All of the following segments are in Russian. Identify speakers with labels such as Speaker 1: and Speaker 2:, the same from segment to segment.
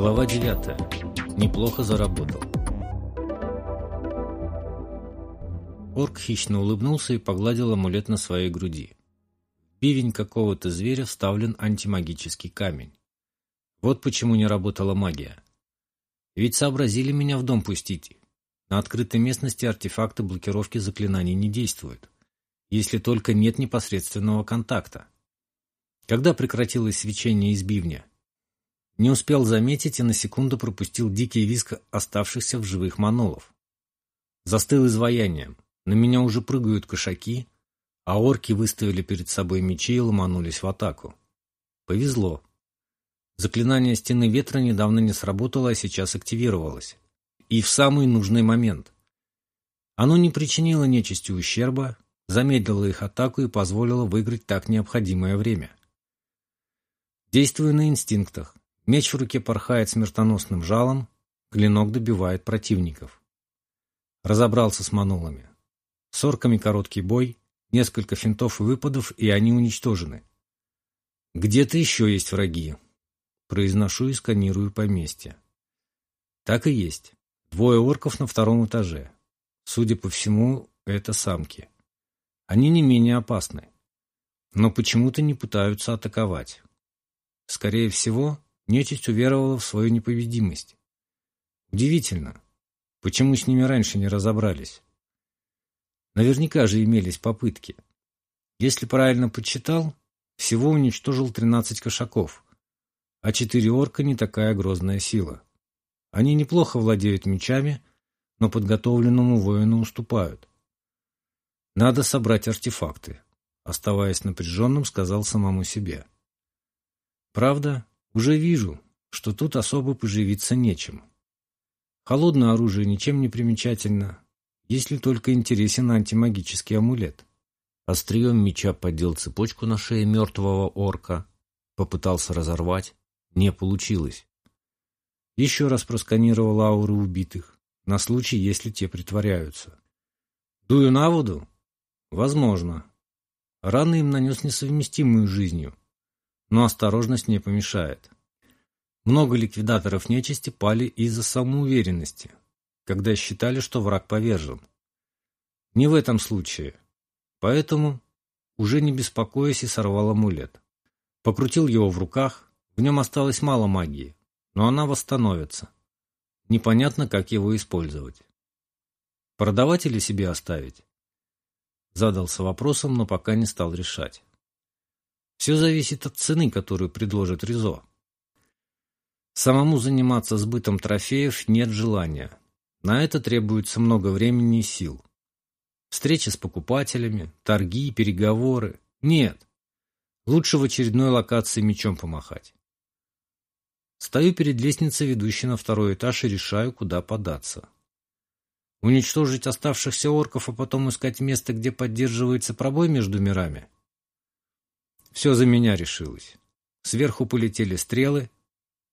Speaker 1: Глава 9. Неплохо заработал. Орк хищно улыбнулся и погладил амулет на своей груди. В бивень какого-то зверя вставлен антимагический камень. Вот почему не работала магия. Ведь сообразили меня в дом пустить. На открытой местности артефакты блокировки заклинаний не действуют, если только нет непосредственного контакта. Когда прекратилось свечение из бивня? Не успел заметить и на секунду пропустил дикий виск оставшихся в живых манолов. Застыл изваянием. На меня уже прыгают кошаки, а орки выставили перед собой мечи и ломанулись в атаку. Повезло. Заклинание стены ветра недавно не сработало, а сейчас активировалось. И в самый нужный момент. Оно не причинило нечисти ущерба, замедлило их атаку и позволило выиграть так необходимое время. Действуя на инстинктах, Меч в руке порхает смертоносным жалом, клинок добивает противников. Разобрался с манулами. С орками короткий бой, несколько финтов и выпадов, и они уничтожены. Где-то еще есть враги. Произношу и сканирую поместье. Так и есть. Двое орков на втором этаже. Судя по всему, это самки. Они не менее опасны. Но почему-то не пытаются атаковать. Скорее всего, Нечисть уверовала в свою непобедимость. Удивительно, почему с ними раньше не разобрались. Наверняка же имелись попытки. Если правильно подсчитал, всего уничтожил 13 кошаков, а четыре орка не такая грозная сила. Они неплохо владеют мечами, но подготовленному воину уступают. Надо собрать артефакты, оставаясь напряженным, сказал самому себе. Правда, уже вижу, что тут особо поживиться нечем. Холодное оружие ничем не примечательно, если только интересен антимагический амулет. Острием меча поддел цепочку на шее мертвого орка, попытался разорвать, не получилось. Еще раз просканировал ауры убитых, на случай, если те притворяются. Дую на воду? Возможно. Раны им нанес несовместимую жизнью, но осторожность не помешает. Много ликвидаторов нечисти пали из-за самоуверенности, когда считали, что враг повержен. Не в этом случае. Поэтому, уже не беспокоясь, и сорвал амулет. Покрутил его в руках, в нем осталось мало магии, но она восстановится. Непонятно, как его использовать. Продавать или себе оставить? Задался вопросом, но пока не стал решать. Все зависит от цены, которую предложит Ризо. Самому заниматься сбытом трофеев нет желания. На это требуется много времени и сил. Встречи с покупателями, торги, переговоры. Нет. Лучше в очередной локации мечом помахать. Стою перед лестницей, ведущей на второй этаж, и решаю, куда податься. Уничтожить оставшихся орков, а потом искать место, где поддерживается пробой между мирами – все за меня решилось. Сверху полетели стрелы.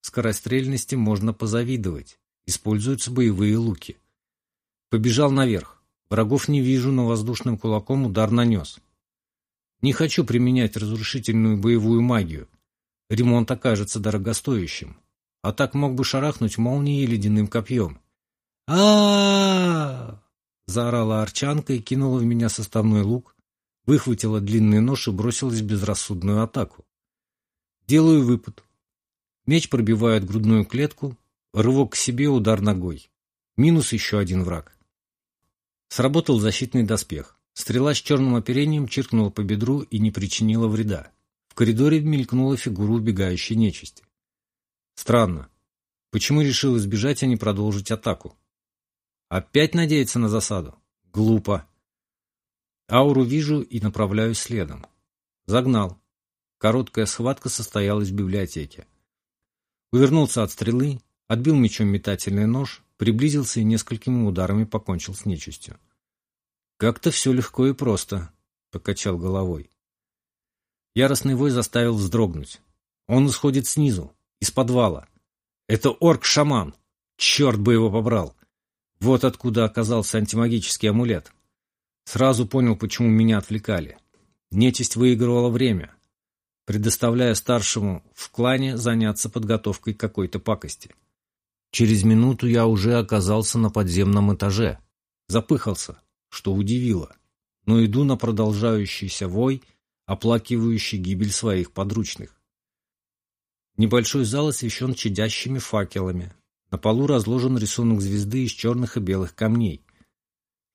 Speaker 1: Скорострельности можно позавидовать. Используются боевые луки. Побежал наверх. Врагов не вижу, но воздушным кулаком удар нанес. Не хочу применять разрушительную боевую магию. Ремонт окажется дорогостоящим. А так мог бы шарахнуть молнией и ледяным копьем. а заорала Арчанка и кинула в меня составной лук, выхватила длинный нож и бросилась в безрассудную атаку. Делаю выпад. Меч пробивает грудную клетку, рывок к себе, удар ногой. Минус еще один враг. Сработал защитный доспех. Стрела с черным оперением чиркнула по бедру и не причинила вреда. В коридоре мелькнула фигура убегающей нечисти. Странно. Почему решил избежать, а не продолжить атаку? Опять надеяться на засаду? Глупо. Ауру вижу и направляюсь следом. Загнал. Короткая схватка состоялась в библиотеке. Увернулся от стрелы, отбил мечом метательный нож, приблизился и несколькими ударами покончил с нечистью. «Как-то все легко и просто», — покачал головой. Яростный вой заставил вздрогнуть. Он исходит снизу, из подвала. Это орк-шаман. Черт бы его побрал. Вот откуда оказался антимагический амулет. Сразу понял, почему меня отвлекали. Нечисть выигрывала время. предоставляя старшему в клане заняться подготовкой какой-то пакости. Через минуту я уже оказался на подземном этаже. Запыхался, что удивило, но иду на продолжающийся вой, оплакивающий гибель своих подручных. Небольшой зал освещен чадящими факелами. На полу разложен рисунок звезды из черных и белых камней.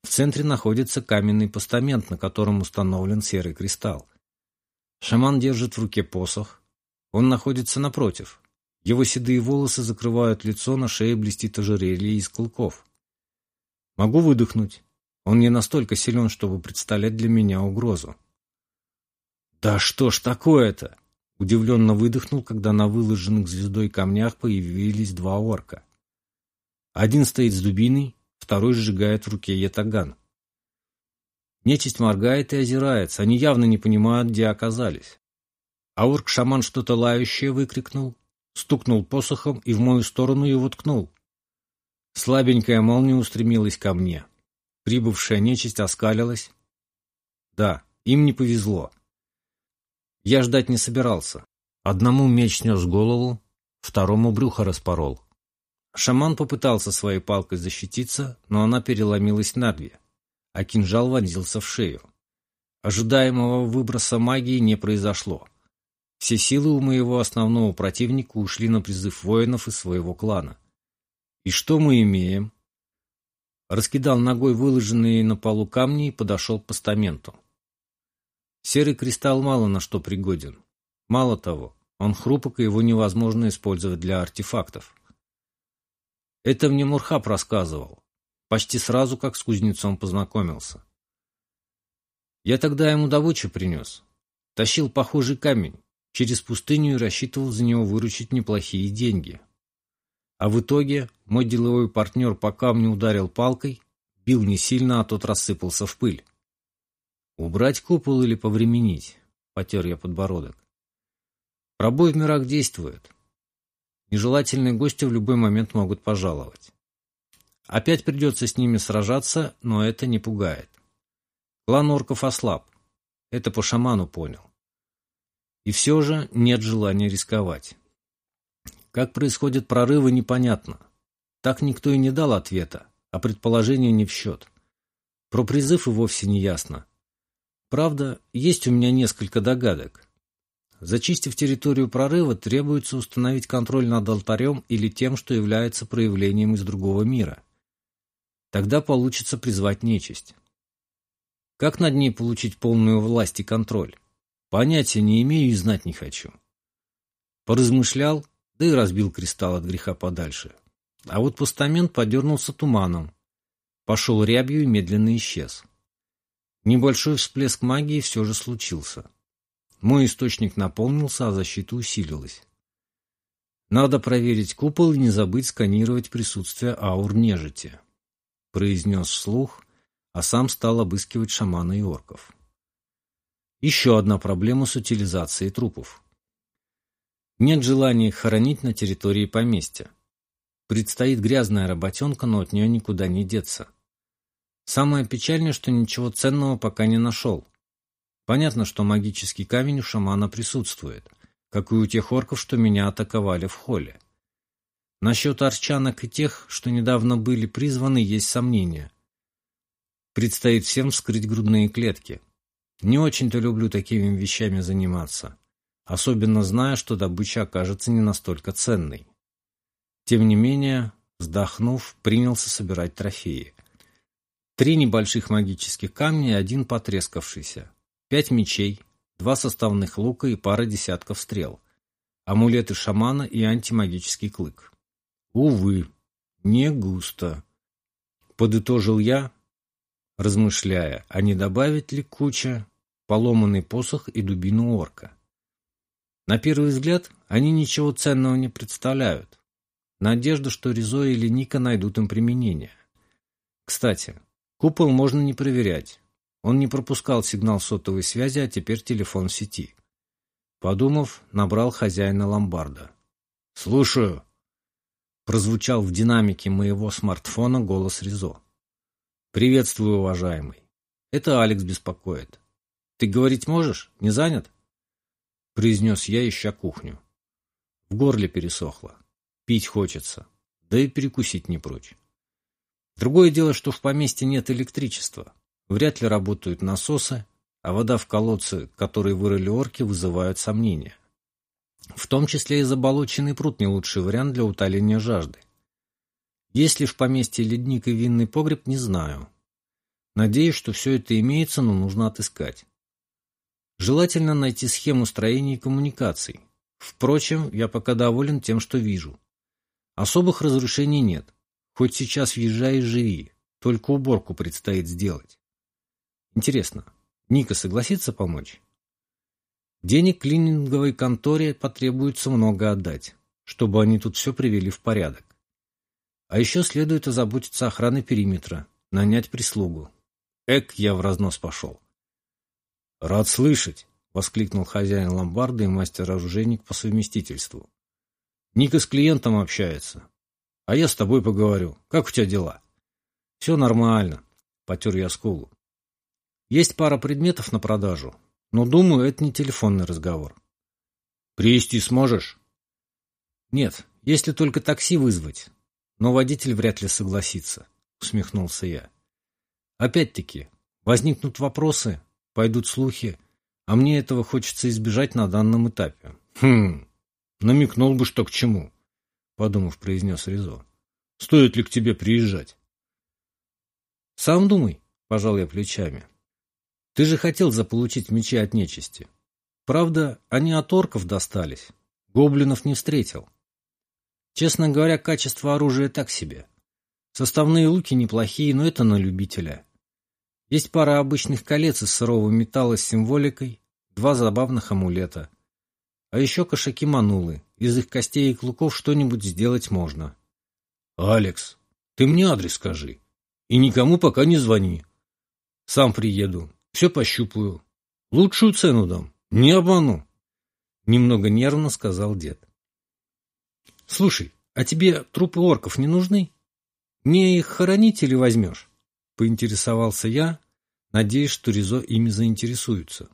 Speaker 1: В центре находится каменный постамент, на котором установлен серый кристалл. Шаман держит в руке посох. Он находится напротив. Его седые волосы закрывают лицо, на шее блестит ожерелье из клыков. Могу выдохнуть. Он не настолько силен, чтобы представлять для меня угрозу. «Да что ж такое-то?» Удивленно выдохнул, когда на выложенных звездой камнях появились два орка. Один стоит с дубиной, второй сжигает в руке ятаган. Нечисть моргает и озирается, они явно не понимают, где оказались. А орк-шаман что-то лающее выкрикнул, стукнул посохом и в мою сторону его ткнул. Слабенькая молния устремилась ко мне. Прибывшая нечисть оскалилась. Да, им не повезло. Я ждать не собирался. Одному меч снес голову, второму брюхо распорол. Шаман попытался своей палкой защититься, но она переломилась на две, а кинжал вонзился в шею. Ожидаемого выброса магии не произошло. Все силы у моего основного противника ушли на призыв воинов из своего клана. И что мы имеем? Раскидал ногой выложенные на полу камни и подошел к постаменту. Серый кристалл мало на что пригоден. Мало того, он хрупок, и его невозможно использовать для артефактов. Это мне Мурхаб рассказывал, почти сразу, как с кузнецом познакомился. Я тогда ему добычу принес. Тащил похожий камень, через пустыню и рассчитывал за него выручить неплохие деньги. А в итоге мой деловой партнер по камню ударил палкой, бил не сильно, а тот рассыпался в пыль. Убрать купол или повременить? Потер я подбородок. Пробой в мирах действует. Нежелательные гости в любой момент могут пожаловать. Опять придется с ними сражаться, но это не пугает. Клан орков ослаб. Это по шаману понял. И все же нет желания рисковать. Как происходят прорывы, непонятно. Так никто и не дал ответа, а предположение не в счет. Про призыв и вовсе не ясно. Правда, есть у меня несколько догадок. Зачистив территорию прорыва, требуется установить контроль над алтарем или тем, что является проявлением из другого мира. Тогда получится призвать нечисть. Как над ней получить полную власть и контроль? Понятия не имею и знать не хочу. Поразмышлял, да и разбил кристалл от греха подальше. А вот постамент подернулся туманом. Пошел рябью и медленно исчез. Небольшой всплеск магии все же случился. Мой источник наполнился, а защита усилилась. Надо проверить купол и не забыть сканировать присутствие аур нежити. Произнес вслух, а сам стал обыскивать шамана и орков. Еще одна проблема с утилизацией трупов. Нет желания их хоронить на территории поместья. Предстоит грязная работенка, но от нее никуда не деться. Самое печальное, что ничего ценного пока не нашел. Понятно, что магический камень у шамана присутствует, как и у тех орков, что меня атаковали в холле. Насчет арчанок и тех, что недавно были призваны, есть сомнения. Предстоит всем вскрыть грудные клетки. Не очень-то люблю такими вещами заниматься, особенно зная, что добыча окажется не настолько ценной. Тем не менее, вздохнув, принялся собирать трофеи. Три небольших магических камня и один потрескавшийся. Пять мечей, два составных лука и пара десятков стрел. Амулеты шамана и антимагический клык. Увы, не густо. Подытожил я, размышляя, а не добавить ли куча поломанный посох и дубину орка. На первый взгляд они ничего ценного не представляют. Надежда, что Ризо или Ника найдут им применение. Кстати, Купол можно не проверять. Он не пропускал сигнал сотовой связи, а теперь телефон в сети. Подумав, набрал хозяина ломбарда. «Слушаю», — прозвучал в динамике моего смартфона голос Ризо. «Приветствую, уважаемый. Это Алекс беспокоит. Ты говорить можешь? Не занят?» — произнес я, ища кухню. В горле пересохло. Пить хочется, да и перекусить не прочь. Другое дело, что в поместье нет электричества. Вряд ли работают насосы, а вода в колодце, который вырыли орки, вызывает сомнения. В том числе и заболоченный пруд не лучший вариант для утоления жажды. Есть ли в поместье ледник и винный погреб, не знаю. Надеюсь, что все это имеется, но нужно отыскать. Желательно найти схему строения и коммуникаций. Впрочем, я пока доволен тем, что вижу. Особых разрушений нет. Хоть сейчас въезжай и живи. Только уборку предстоит сделать. Интересно, Ника согласится помочь? Денег клининговой конторе потребуется много отдать, чтобы они тут все привели в порядок. А еще следует озаботиться охраной периметра, нанять прислугу. Эк, я в разнос пошел. «Рад слышать!» — воскликнул хозяин ломбарда и мастер-оружейник по совместительству. «Ника с клиентом общается. А я с тобой поговорю. Как у тебя дела?» «Все нормально», — потер я скулу. «Есть пара предметов на продажу, но, думаю, это не телефонный разговор». «Привезти сможешь?» «Нет, если только такси вызвать. Но водитель вряд ли согласится», — усмехнулся я. «Опять-таки, возникнут вопросы, пойдут слухи, а мне этого хочется избежать на данном этапе». «Хм, намекнул бы, что к чему», — подумав, произнес Ризо. «Стоит ли к тебе приезжать?» «Сам думай», — пожал я плечами. «Ты же хотел заполучить мечи от нечисти. Правда, они от орков достались. Гоблинов не встретил. Честно говоря, качество оружия так себе. Составные луки неплохие, но это на любителя. Есть пара обычных колец из сырого металла с символикой, два забавных амулета. А еще кошаки-манулы. Из их костей и клыков что-нибудь сделать можно. «Алекс, ты мне адрес скажи. И никому пока не звони. Сам приеду, все пощупаю. Лучшую цену дам, не обману». Немного нервно сказал дед. «Слушай, а тебе трупы орков не нужны? Мне их хоронить или возьмешь?» Поинтересовался я, надеясь, что Ризо ими заинтересуется.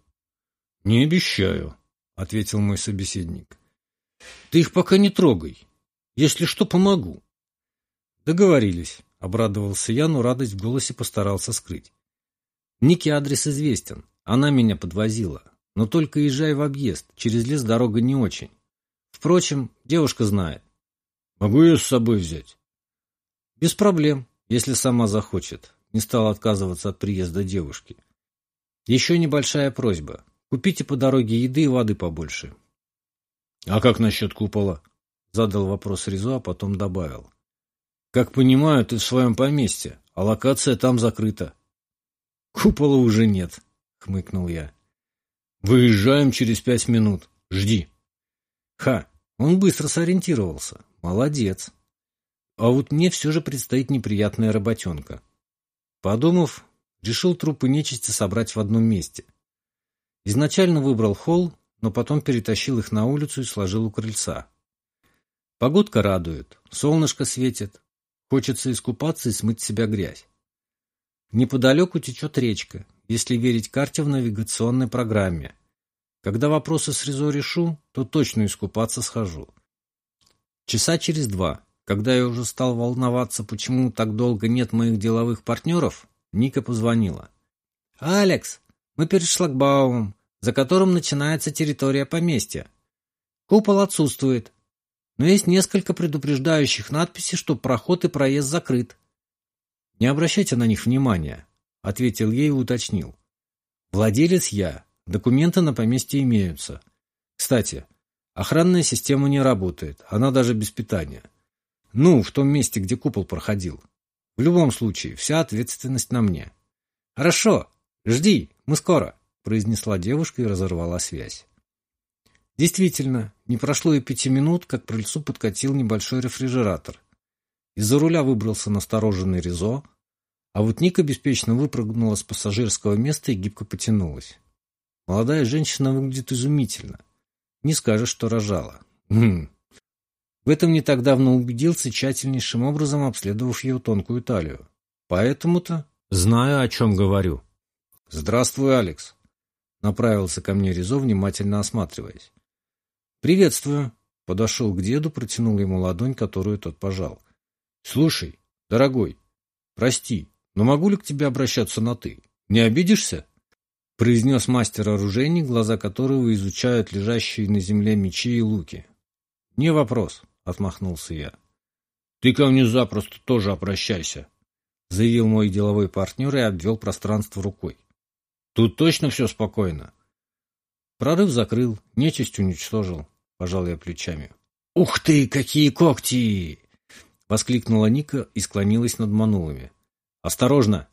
Speaker 1: «Не обещаю», — ответил мой собеседник. «Ты их пока не трогай. Если что, помогу». «Договорились», — обрадовался я, но радость в голосе постарался скрыть. Нике адрес известен, она меня подвозила, но только езжай в объезд, через лес дорога не очень. Впрочем, девушка знает. Могу ее с собой взять? Без проблем, если сама захочет. Не стал отказываться от приезда девушки. Еще небольшая просьба. Купите по дороге еды и воды побольше. А как насчет купола? Задал вопрос Ризо, а потом добавил. Как понимаю, ты в своем поместье, а локация там закрыта. Купола уже нет, хмыкнул я. Выезжаем через пять минут. Жди. Ха, он быстро сориентировался. Молодец. А вот мне все же предстоит неприятная работенка. Подумав, решил трупы нечисти собрать в одном месте. Изначально выбрал холл, но потом перетащил их на улицу и сложил у крыльца. Погодка радует, солнышко светит, хочется искупаться и смыть с себя грязь. Неподалеку течет речка, если верить карте в навигационной программе. Когда вопросы с Резо решу, то точно искупаться схожу. Часа через два, когда я уже стал волноваться, почему так долго нет моих деловых партнеров, Ника позвонила. «Алекс, мы перед шлагбаумом, за которым начинается территория поместья. Купол отсутствует, но есть несколько предупреждающих надписей, что проход и проезд закрыт. Не обращайте на них внимания», — ответил ей и уточнил. «Владелец я, документы на поместье имеются. Кстати, Охранная система не работает, она даже без питания. Ну, в том месте, где купол проходил. В любом случае, вся ответственность на мне. Хорошо, жди, мы скоро, произнесла девушка и разорвала связь. Действительно, не прошло и пяти минут, как к крыльцу подкатил небольшой рефрижератор. Из-за руля выбрался настороженный Ризо, а вот Ника беспечно выпрыгнула с пассажирского места и гибко потянулась. Молодая женщина выглядит изумительно. Не скажешь, что рожала. Хм. В этом не так давно убедился, тщательнейшим образом обследовав ее тонкую талию. Поэтому-то знаю, о чем говорю. Здравствуй, Алекс. Направился ко мне Резо, внимательно осматриваясь. «Приветствую!» Подошел к деду, протянул ему ладонь, которую тот пожал. «Слушай, дорогой, прости, но могу ли к тебе обращаться на «ты»? Не обидишься?» произнес мастер-оружейник, глаза которого изучают лежащие на земле мечи и луки. «Не вопрос», — отмахнулся я. «Ты ко мне запросто тоже обращайся», — заявил мой деловой партнер и обвел пространство рукой. «Тут точно все спокойно?» Прорыв закрыл, нечисть уничтожил, — пожал я плечами. «Ух ты, какие когти!» — воскликнула Ника и склонилась над манулами. «Осторожно!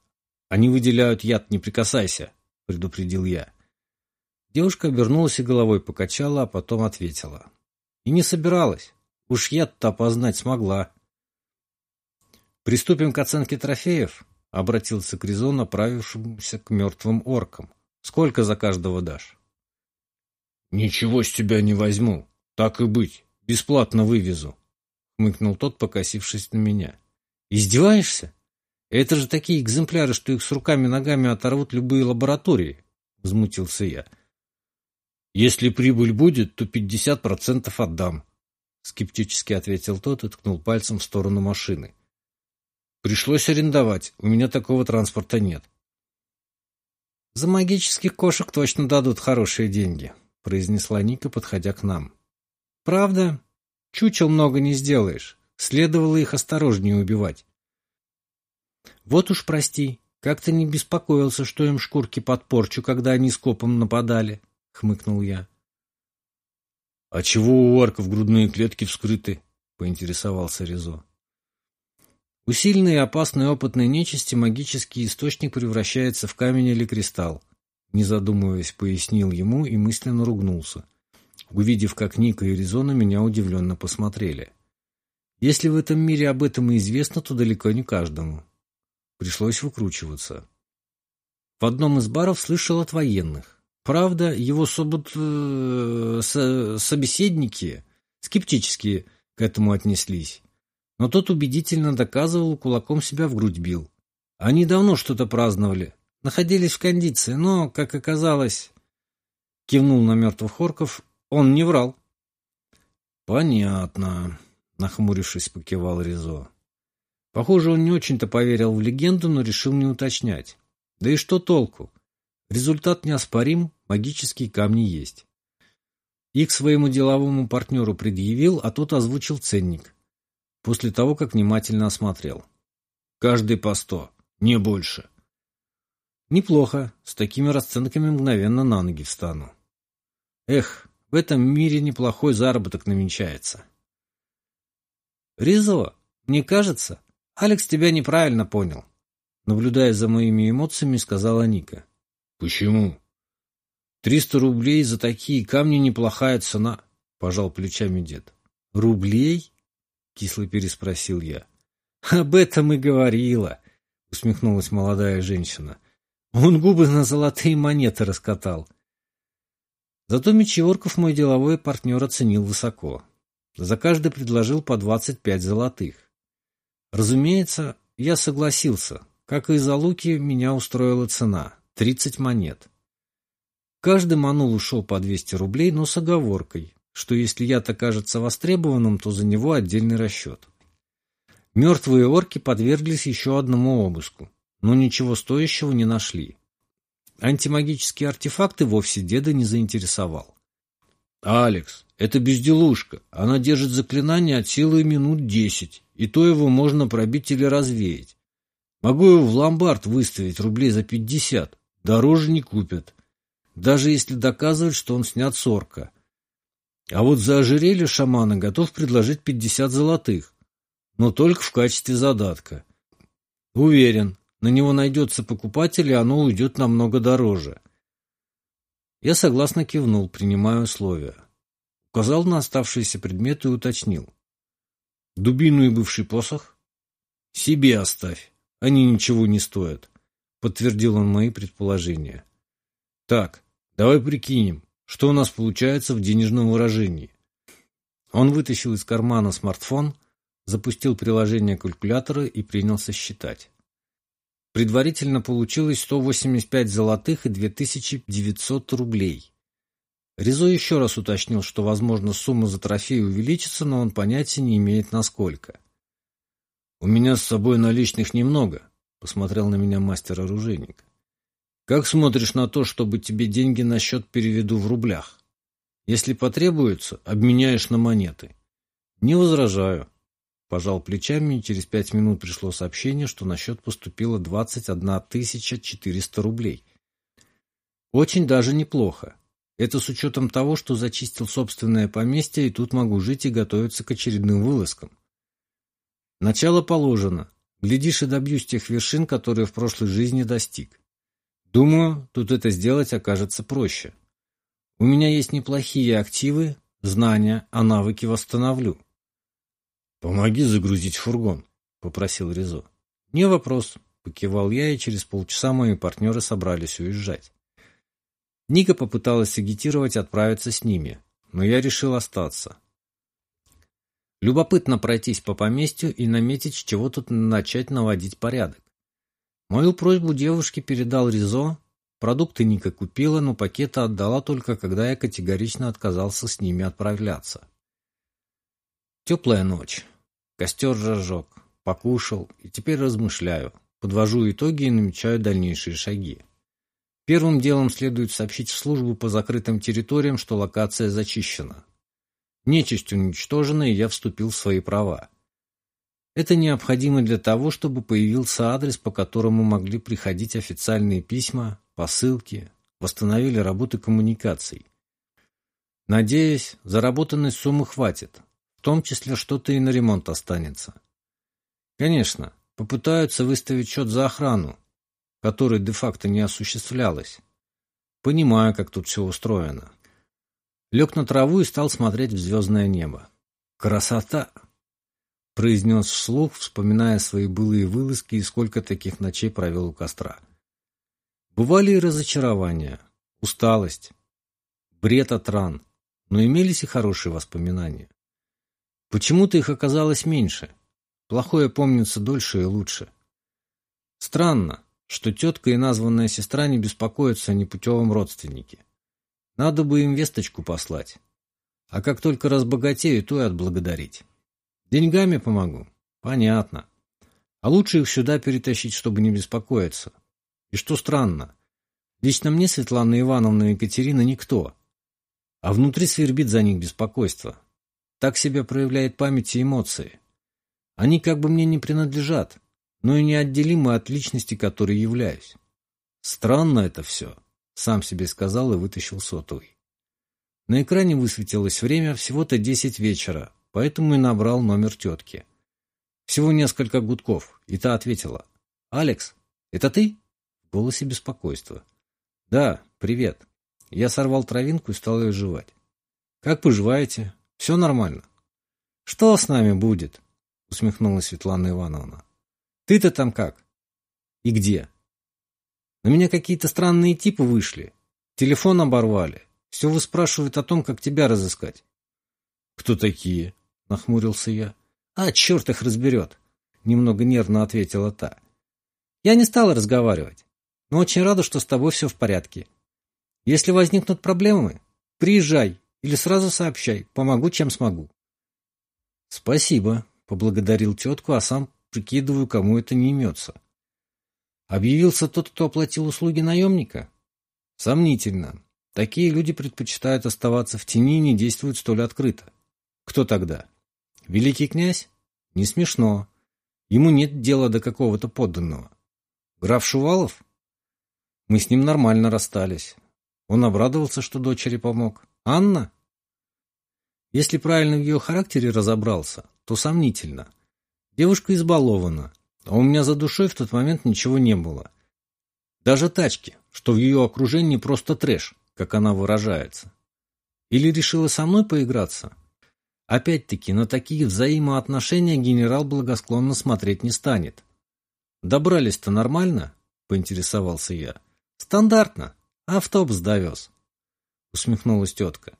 Speaker 1: Они выделяют яд, не прикасайся!» — предупредил я. Девушка обернулась и головой покачала, а потом ответила. И не собиралась. Уж я-то опознать смогла. «Приступим к оценке трофеев», — обратился к Ризо, направившемуся к мертвым оркам. «Сколько за каждого дашь?» «Ничего с тебя не возьму. Так и быть. Бесплатно вывезу», — хмыкнул тот, покосившись на меня. «Издеваешься? Это же такие экземпляры, что их с руками-ногами оторвут любые лаборатории, — взмутился я. Если прибыль будет, то пятьдесят процентов отдам, — скептически ответил тот и ткнул пальцем в сторону машины. Пришлось арендовать, у меня такого транспорта нет. За магических кошек точно дадут хорошие деньги, — произнесла Ника, подходя к нам. Правда? Чучел много не сделаешь. Следовало их осторожнее убивать. Вот уж прости, как-то не беспокоился, что им шкурки подпорчу, когда они скопом нападали, — хмыкнул я. — А чего у орков грудные клетки вскрыты? — поинтересовался Резо. Усиленный и опасный опытной нечисти магический источник превращается в камень или кристалл. Не задумываясь, пояснил ему и мысленно ругнулся. Увидев, как Ника и Резона меня удивленно посмотрели. Если в этом мире об этом и известно, то далеко не каждому. Пришлось выкручиваться. В одном из баров слышал от военных. Правда, его собут, э, со, собеседники скептически к этому отнеслись. Но тот убедительно доказывал, кулаком себя в грудь бил. Они давно что-то праздновали, находились в кондиции, но, как оказалось, кивнул на мертвых орков, он не врал. «Понятно», — нахмурившись, покивал Ризо. Похоже, он не очень-то поверил в легенду, но решил не уточнять. Да и что толку? Результат неоспорим, магические камни есть. Их своему деловому партнеру предъявил, а тот озвучил ценник. После того, как внимательно осмотрел. Каждый по сто, не больше. Неплохо, с такими расценками мгновенно на ноги встану. Эх, в этом мире неплохой заработок намечается. Ризо, мне кажется, «Алекс тебя неправильно понял», — наблюдая за моими эмоциями, сказала Ника. «Почему?» «Триста рублей за такие камни неплохая цена», — пожал плечами дед. «Рублей?» — кисло переспросил я. «Об этом и говорила», — усмехнулась молодая женщина. «Он губы на золотые монеты раскатал». Зато Мечеворков мой деловой партнер оценил высоко. За каждый предложил по двадцать пять золотых. Разумеется, я согласился. Как и за луки, меня устроила цена — 30 монет. Каждый манул ушел по 200 рублей, но с оговоркой, что если яд окажется востребованным, то за него отдельный расчет. Мертвые орки подверглись еще одному обыску, но ничего стоящего не нашли. Антимагические артефакты вовсе деда не заинтересовал. «Алекс, это безделушка. Она держит заклинание от силы минут десять и то его можно пробить или развеять. Могу его в ломбард выставить рублей за пятьдесят, дороже не купят, даже если доказывают, что он снят с орка. А вот за ожерелье шамана готов предложить пятьдесят золотых, но только в качестве задатка. Уверен, на него найдется покупатель, и оно уйдет намного дороже. Я согласно кивнул, принимая условия. Указал на оставшиеся предметы и уточнил. Дубину и бывший посох? Себе оставь. Они ничего не стоят. Подтвердил он мои предположения. Так, давай прикинем, что у нас получается в денежном выражении. Он вытащил из кармана смартфон, запустил приложение калькулятора и принялся считать. Предварительно получилось 185 золотых и 2900 рублей. Ризо еще раз уточнил, что, возможно, сумма за трофей увеличится, но он понятия не имеет насколько. «У меня с собой наличных немного», — посмотрел на меня мастер-оружейник. «Как смотришь на то, чтобы тебе деньги на счет переведу в рублях? Если потребуется, обменяешь на монеты». «Не возражаю», Пожал плечами, и через пять минут пришло сообщение, что на счет поступило 21 400 рублей. Очень даже неплохо. Это с учетом того, что зачистил собственное поместье, и тут могу жить и готовиться к очередным вылазкам. Начало положено. Глядишь и добьюсь тех вершин, которые в прошлой жизни достиг. Думаю, тут это сделать окажется проще. У меня есть неплохие активы, знания, а навыки восстановлю. «Помоги загрузить фургон», — попросил Ризо. «Не вопрос», — покивал я, и через полчаса мои партнеры собрались уезжать. Ника попыталась агитировать отправиться с ними, но я решил остаться. Любопытно пройтись по поместью и наметить, с чего тут начать наводить порядок. Мою просьбу девушке передал Ризо, продукты Ника купила, но пакеты отдала только, когда я категорично отказался с ними отправляться. Теплая ночь. Костер разжег, покушал и теперь размышляю, подвожу итоги и намечаю дальнейшие шаги. Первым делом следует сообщить в службу по закрытым территориям, что локация зачищена. Нечисть уничтожена, и я вступил в свои права. Это необходимо для того, чтобы появился адрес, по которому могли приходить официальные письма, посылки, восстановили работы коммуникаций. Надеюсь, заработанной суммы хватит, том числе что-то и на ремонт останется. Конечно, попытаются выставить счет за охрану, который де-факто не осуществлялась. Понимаю, как тут все устроено. Лег на траву и стал смотреть в звездное небо. «Красота!» — произнес вслух, вспоминая свои былые вылазки и сколько таких ночей провел у костра. Бывали и разочарования, усталость, бред от ран, но имелись и хорошие воспоминания. Почему-то их оказалось меньше. Плохое помнится дольше и лучше. Странно, что тетка и названная сестра не беспокоятся о непутевом родственнике. Надо бы им весточку послать. А как только разбогатею, то и отблагодарить. Деньгами помогу. Понятно. А лучше их сюда перетащить, чтобы не беспокоиться. И что странно, лично мне Светлана Ивановна и Екатерина никто. А внутри свербит за них беспокойство. Так себя проявляет память и эмоции. Они как бы мне не принадлежат, но и неотделимы от личности, которой являюсь. Странно это все, сам себе сказал и вытащил сотовый. На экране высветилось время всего-то десять вечера, поэтому и набрал номер тетки. Всего несколько гудков, и та ответила. «Алекс, это ты?» В голосе беспокойства. «Да, привет. Я сорвал травинку и стал ее жевать. Как поживаете? Все нормально. Что с нами будет? Усмехнулась Светлана Ивановна. Ты-то там как? И где? На меня какие-то странные типы вышли. Телефон оборвали. Все выспрашивают о том, как тебя разыскать. Кто такие? Нахмурился я. А, черт их разберет. Немного нервно ответила та. Я не стала разговаривать, но очень рада, что с тобой все в порядке. Если возникнут проблемы, приезжай, или сразу сообщай, помогу, чем смогу. Спасибо, поблагодарил тетку, а сам прикидываю, кому это не имется. Объявился тот, кто оплатил услуги наемника? Сомнительно. Такие люди предпочитают оставаться в тени и не действуют столь открыто. Кто тогда? Великий князь? Не смешно. Ему нет дела до какого-то подданного. Граф Шувалов? Мы с ним нормально расстались. Он обрадовался, что дочери помог. Анна? Если правильно в ее характере разобрался, то сомнительно. Девушка избалована, а у меня за душой в тот момент ничего не было. Даже тачки, что в ее окружении просто трэш, как она выражается. Или решила со мной поиграться? Опять-таки, на такие взаимоотношения генерал благосклонно смотреть не станет. «Добрались-то нормально?» — поинтересовался я. «Стандартно. Автобус довез», — усмехнулась тетка.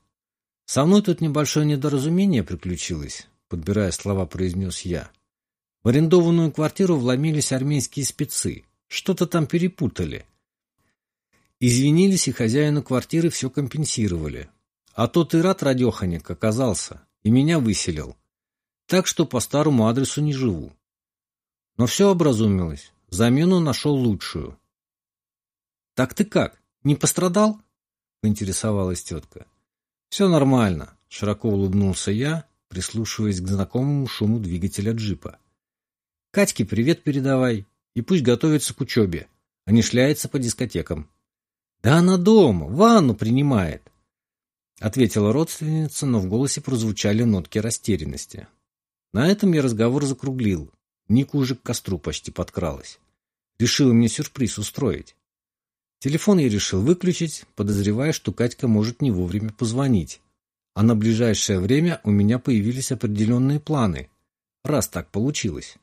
Speaker 1: «Со мной тут небольшое недоразумение приключилось», — подбирая слова, произнес я. В арендованную квартиру вломились армейские спецы, Что-то там перепутали. Извинились и хозяину квартиры все компенсировали. А тот и рад радеханик оказался и меня выселил. Так что по старому адресу не живу. Но все образумилось. Замену нашел лучшую. «Так ты как, не пострадал?» — поинтересовалась тетка. «Все нормально», — широко улыбнулся я, прислушиваясь к знакомому шуму двигателя джипа. «Катьке привет передавай, и пусть готовится к учебе, а не шляется по дискотекам». «Да она дома, ванну принимает», — ответила родственница, но в голосе прозвучали нотки растерянности. На этом я разговор закруглил. Ника уже к костру почти подкралась. Решила мне сюрприз устроить. Телефон я решил выключить, подозревая, что Катька может не вовремя позвонить. А на ближайшее время у меня появились определенные планы, раз так получилось.